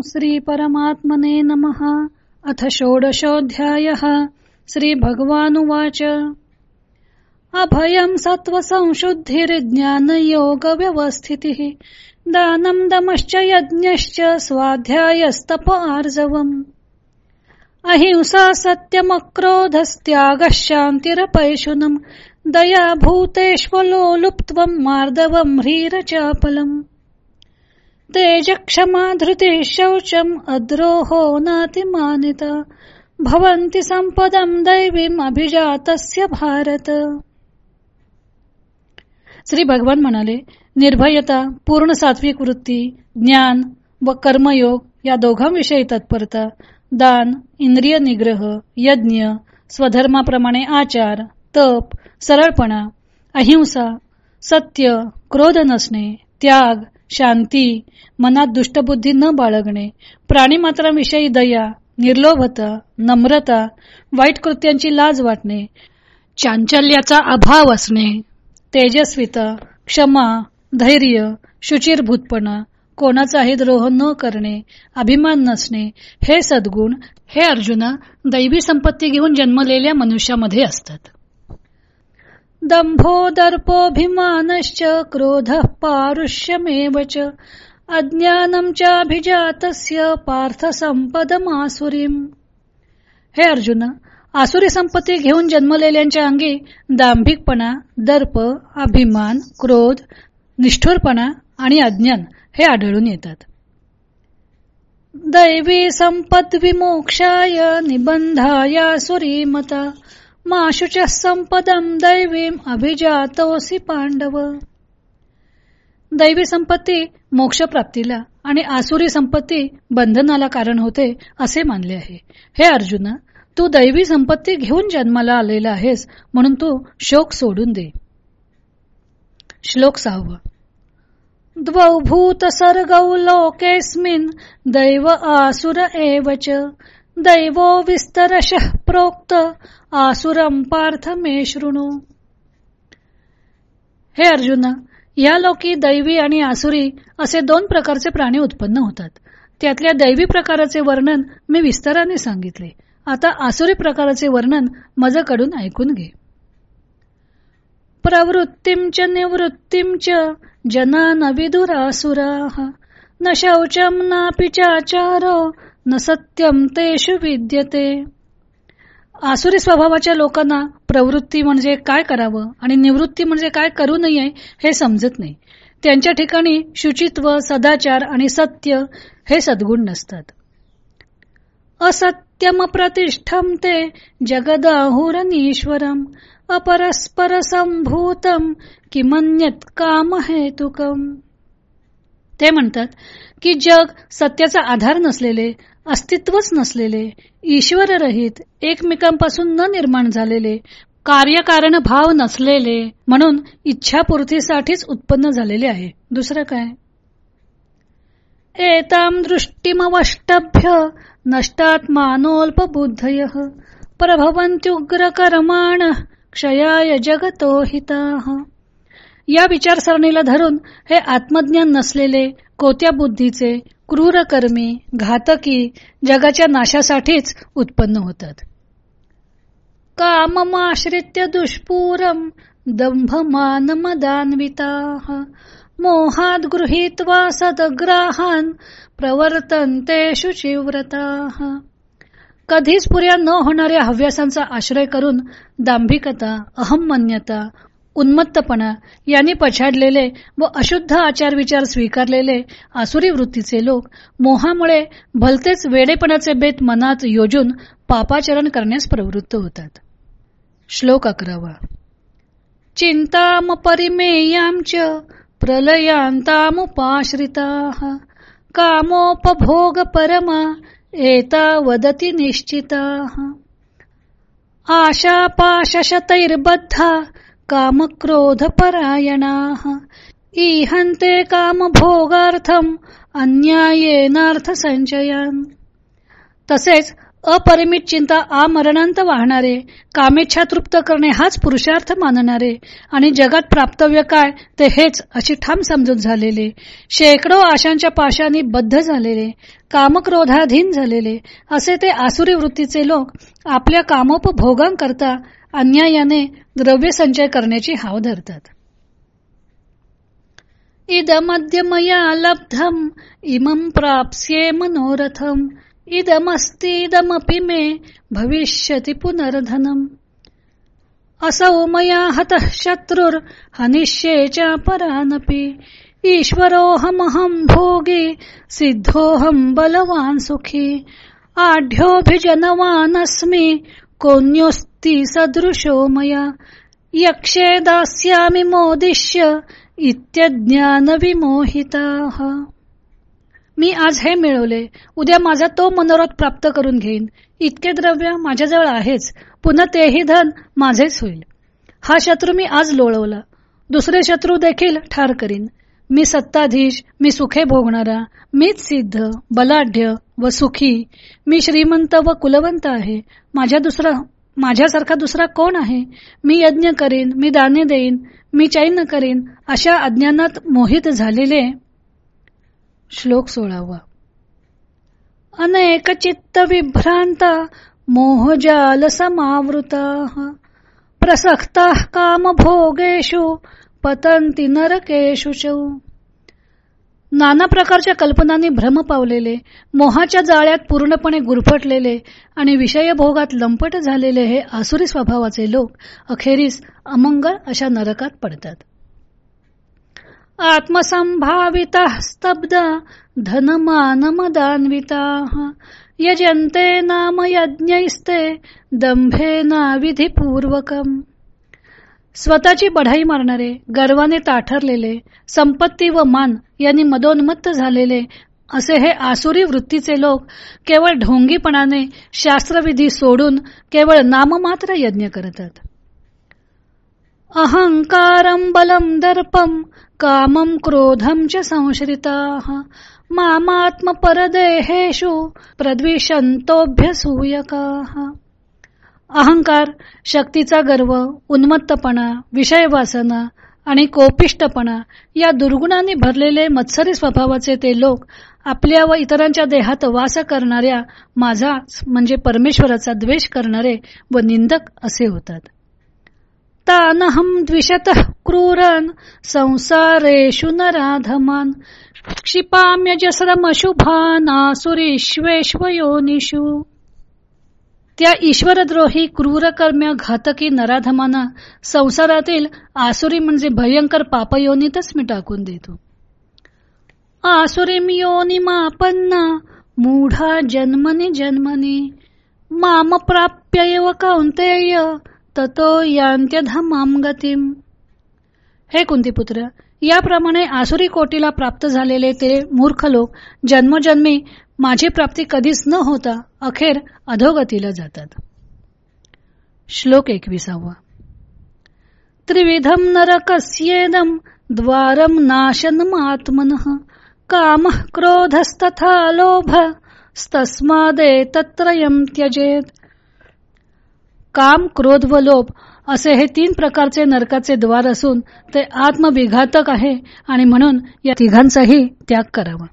श्रीपरमात्मने नमः। अथ षोडशोऽध्यायः। श्रीभगवानुवाच। अभयं सत्त्वसंशुद्धिर्ज्ञानयोगव्यवस्थितिः। दानं दमश्च यज्ञश्च स्वाध्यायस्तप आर्जवम्। अहिंसा सत्यमक्रोधस्त्यागः शान्तिरपैशुनम्। दया भूतेष्वलोलुप्त्वम् मार्दवम् ह्रीरचापलम्। तेजक्षमा धृती शौचम् अद्रोहो नातिमानित। भवन्ति संपदम दैवीम् अभिजातस्य भारत। श्री भगवान म्हणाले निर्भयता पूर्ण सात्विक वृत्ती ज्ञान व कर्मयोग या दोघांविषयी तत्परता दान इंद्रिय निग्रह यज्ञ स्वधर्माप्रमाणे आचार तप सरळपणा अहिंसा सत्य क्रोध नसणे त्याग शांती मनात दुष्टबुद्धी न बाळगणे प्राणीमात्रांविषयी दया निर्लोभता नम्रता वाईट कृत्यांची लाज वाटणे चांचल्याचा अभाव असणे तेजस्विता क्षमा धैर्य शुचिरभूतपणा कोणाचाही द्रोह न करणे अभिमान नसणे हे सद्गुण हे अर्जुना दैवी संपत्ती घेऊन जन्मलेल्या मनुष्यामध्ये असतात. दंभो दर्पोभिमानश्च क्रोध पारुष्यमेव च। अज्ञानं चाभिजातस्य पार्थ संपदमासुरीम हे अर्जुन आसुरी संपत्ती घेऊन जन्मलेल्यांच्या अंगी दांभिकपणा दर्प अभिमान क्रोध निष्ठुरपणा आणि अज्ञान हे आढळून येतात. दैवी संपद विमोक्षाय निबंधाया सुरीमता माशुच संपदम दैवीम अभिजातोसी पांडव. दैवी संपत्ती मोक्षप्राप्तीला आणि आसुरी संपत्ती बंधनाला कारण होते असे मानले आहे. हे अर्जुना तू दैवी संपत्ती घेऊन जन्माला आलेला आहेस म्हणून तू शोक सोडून दे. श्लोक सहावा. द्वौ भूत सर्गौ लोकेस्मिन दैव आसुर एवच दैवो विस्तरश प्रोक्त। आसुरम पार्थ मे शृणू। हे अर्जुना या लोकी दैवी आणि आसुरी असे दोन प्रकारचे प्राणी उत्पन्न होतात. त्यातल्या दैवी प्रकाराचे वर्णन मी विस्ताराने सांगितले. आता आसुरी प्रकाराचे वर्णन माझ्याकडून ऐकून घे. प्रवृत्तींच निवृत्तींच जना न विदुरासुरा न शौचम नापि चाचारो। न सत्यम तेषु विद्यते. आसुरी स्वभावाच्या लोकांना प्रवृत्ती म्हणजे काय करावं आणि निवृत्ती म्हणजे काय करू नये हे समजत नाही. त्यांच्या ठिकाणी शुचित्व सदाचार आणि सत्य हे सद्गुण नसतात. असत्यम प्रतिष्ठम ते जगदाहुरनीश्वरम अपरस्पर संभूतम किमन्यत काम हेतुकम ते म्हणतात की जग सत्याचा आधार नसलेले अस्तित्वच नसलेले ईश्वर रहित एकमेकांपासून न निर्माण झालेले कार्यकारण भाव नसलेले म्हणून इच्छापूर्तीसाठीच उत्पन्न झालेले आहे. दुसरं काय? एताम दृष्टीमवष्टभ्य नष्टात्मानोल्पबुद्धय प्रभवंत्युग्रकर्माण क्षयाय जगतो हिता। या विचारसरणीला धरून हे आत्मज्ञान नसलेले कोत्या बुद्धीचे क्रूर कर्मी घातकी जगाच्या नाशासाठीच उत्पन्न होतात. काममाश्रित्य दुष्पूरम दंभमानमदान्विता मोहात गृहीत्वा सदग्राहान प्रवर्तन्ते शुचिव्रता. कधीच पुऱ्या न होणाऱ्या हव्यासांचा आश्रय करून दांभिकता अहममान्यता उन्मत्तपणा यांनी पछाडलेले व अशुद्ध आचार विचार स्वीकारलेले आसुरी वृत्तीचे लोक मोहामुळे भलतेच वेडेपणाचे बेत मनात योजून पापाचरण करण्यास प्रवृत्त होतात. श्लोक अकरावा. चिंताम परिमेयांच प्रलयांतामुपाश्रिता कामोपभोग परमा एता वदती निश्चिता। आशापाशशतैर्बद्धा कामक्रोधपरायणाः। इहन्ते कामभोगार्थम अन्यायेनार्थ संचयान तसेच अपरिमित चिंता आमरणांत वाहणारे कामेच्छा तृप्त करणे हाच पुरुषार्थ मानणारे आणि जगात प्राप्तव्य काय ते हेच अशी ठाम समजूत झालेले शेकडो आशांच्या पाशांनी बद्ध झालेले कामक्रोधाधीन झालेले असे ते आसुरी वृत्तीचे लोक आपल्या कामोपभोगांकरता अन्यायाने द्रव्य संचय करण्याची हाव धरतात. इदमद्य मया लब्धम इमं प्राप्स्ये मनोरथम इदमस्तीदमपि मे भविष्यति पुनर्धनम। असौ मया हतः शत्रुर हनिष्ये च परानपि ईश्वरोऽहमहं भोगी सिद्धोऽहं बलवान् सुखी। आढ्योऽभिजनवानस्मि कोऽन्योऽस्ति सदृशो मया। यक्षे दास्यामि मोदिष्य इत्यज्ञानविमोहिताः। मी आज हे मिळवले. उद्या माझा तो मनोरथ प्राप्त करून घेईन. इतके द्रव्य माझ्याजवळ आहेच. पुन्हा तेही धन माझेच होईल. हा शत्रू मी आज लोळवला. दुसरे शत्रू देखील ठार करीन. मी सत्ताधीश मी सुखे भोगणारा मीच सिद्ध बलाढ्य व सुखी. मी श्रीमंत व कुलवंत आहे. माझ्या दुसरा माझ्यासारखा दुसरा कोण आहे? मी यज्ञ करीन मी दाने देईन मी चैन करीन अशा अज्ञानात मोहित झालेले श्लोक सोळावा. अनेक चित्त विभ्रांता मोहजाल समावृत प्रसक्ता काम भोगेशु पतंती नरकेशु नाना प्रकारच्या कल्पनांनी भ्रम पावलेले मोहाच्या जाळ्यात पूर्णपणे गुरफटलेले आणि विषयभोगात लंपट झालेले हे आसुरी स्वभावाचे लोक अखेरीस अमंगळ अशा नरकात पडतात. आत्मसंभाविता स्तब्ध धनमानमदान्विता यजन्ते नाम यज्ञैस्ते दंभेना विधिपूर्वकम। स्वतःची बढाई मारणारे गर्वाने ताठरलेले संपत्ती व मान यांनी मदोन्मत्त झालेले असे हे आसुरी वृत्तीचे लोक केवळ ढोंगीपणाने शास्त्रविधी सोडून केवळ नाममात्र यज्ञ करतात. अहंकारम बलम दर्पम कामम क्रोधम च संश्रिता। मामात्म परदेहेषु प्रद्विषंतोभ्यसूयका अहंकार शक्तीचा गर्व उन्मत्तपणा विषयवासना आणि कोपिष्टपणा या दुर्गुणांनी भरलेले मत्सरी स्वभावाचे ते लोक आपल्या व इतरांच्या देहात वास करणाऱ्या माझा म्हणजे परमेश्वराचा द्वेष करणारे व निंदक असे होतात. तानहम द्विषत क्रूरन संसारेषु नराधमान क्षिपाम्यजस्रमशुभानासुरीश्वेश्वयोनिषु त्या ईश्वरद्रोही क्रूरकर्म्य घातकी नराधमाना संसारातील आसुरी म्हणजे भयंकर पापयोनीतच मी टाकून देतो. आसुरीम योनी मापन्ना मूढा जन्मनी जन्मनी माम प्राप्य कौंतेय ततो यांत्यधमाम गतीम. हे कुंतीपुत्र याप्रमाणे आसुरी कोटीला प्राप्त झालेले ते मूर्ख लोक जन्मजन्मी माझी प्राप्ती कधीच न होता अखेर अधोगतीला जातात. श्लोक एकविसावा. त्रिविधम नरकस्येदम द्वारम नाशनम आत्मन काम क्रोधस्तथा लोभ तस्मादे तत्रयम त्यजेत। काम क्रोध व लोभ असे हे तीन प्रकारचे नरकाचे द्वार असून ते आत्मविघातक आहे आणि म्हणून या तिघांचाही त्याग करावा.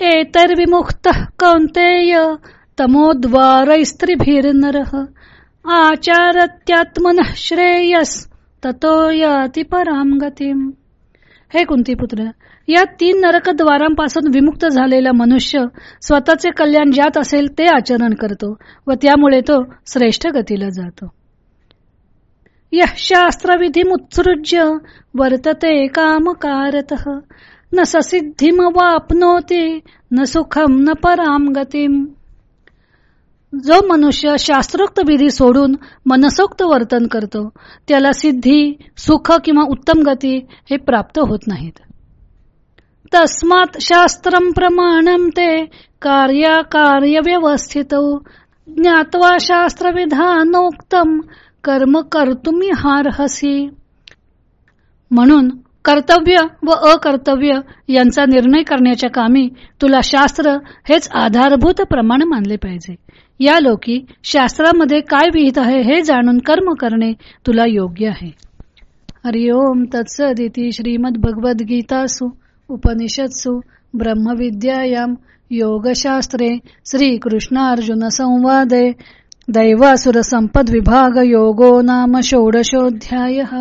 एतर विमुक्त कौंतेय तमोद्वार स्त्रीभिर्नर। आचारत्यात्मन श्रेयस ततो याती पराम गतीम। हे कुंतीपुत्र या तीन नरकद्वारांपासून विमुक्त झालेला मनुष्य स्वतःचे कल्याण ज्यात असेल ते आचरण करतो व त्यामुळे तो श्रेष्ठ गतीला जातो. शास्त्रविधिमुत्सृज्य वर्तते कामकारत न ससिद्धिम वापनोती न सुखम न पराम गतीम। जो मनुष्य शास्त्रोक्त विधी सोडून मनसोक्त वर्तन करतो त्याला सिद्धी सुख किंवा उत्तम गती हे प्राप्त होत नाहीत. तस्मात शास्त्र प्रमाण ते कार्य व्यवस्थित ज्ञात्वा शास्त्र विधानोक्तम कर्म कर्तुमी हारहसी म्हणून कर्तव्य व अकर्तव्य यांचा निर्णय करण्याच्या कामी तुला शास्त्र हेच आधारभूत प्रमाण मानले पाहिजे. या लोकी शास्त्रामध्ये काय विहित आहे हे जाणून कर्म करणे तुला योग्य आहे. हरिओम तत्सदिती श्रीमद भगवद्गीतासु उपनिषत्सु ब्रह्मविद्यायाम योगशास्त्रे श्रीकृष्णार्जुन संवादे दैवासुर संपद विभाग योगो नाम षोडशोऽध्यायः।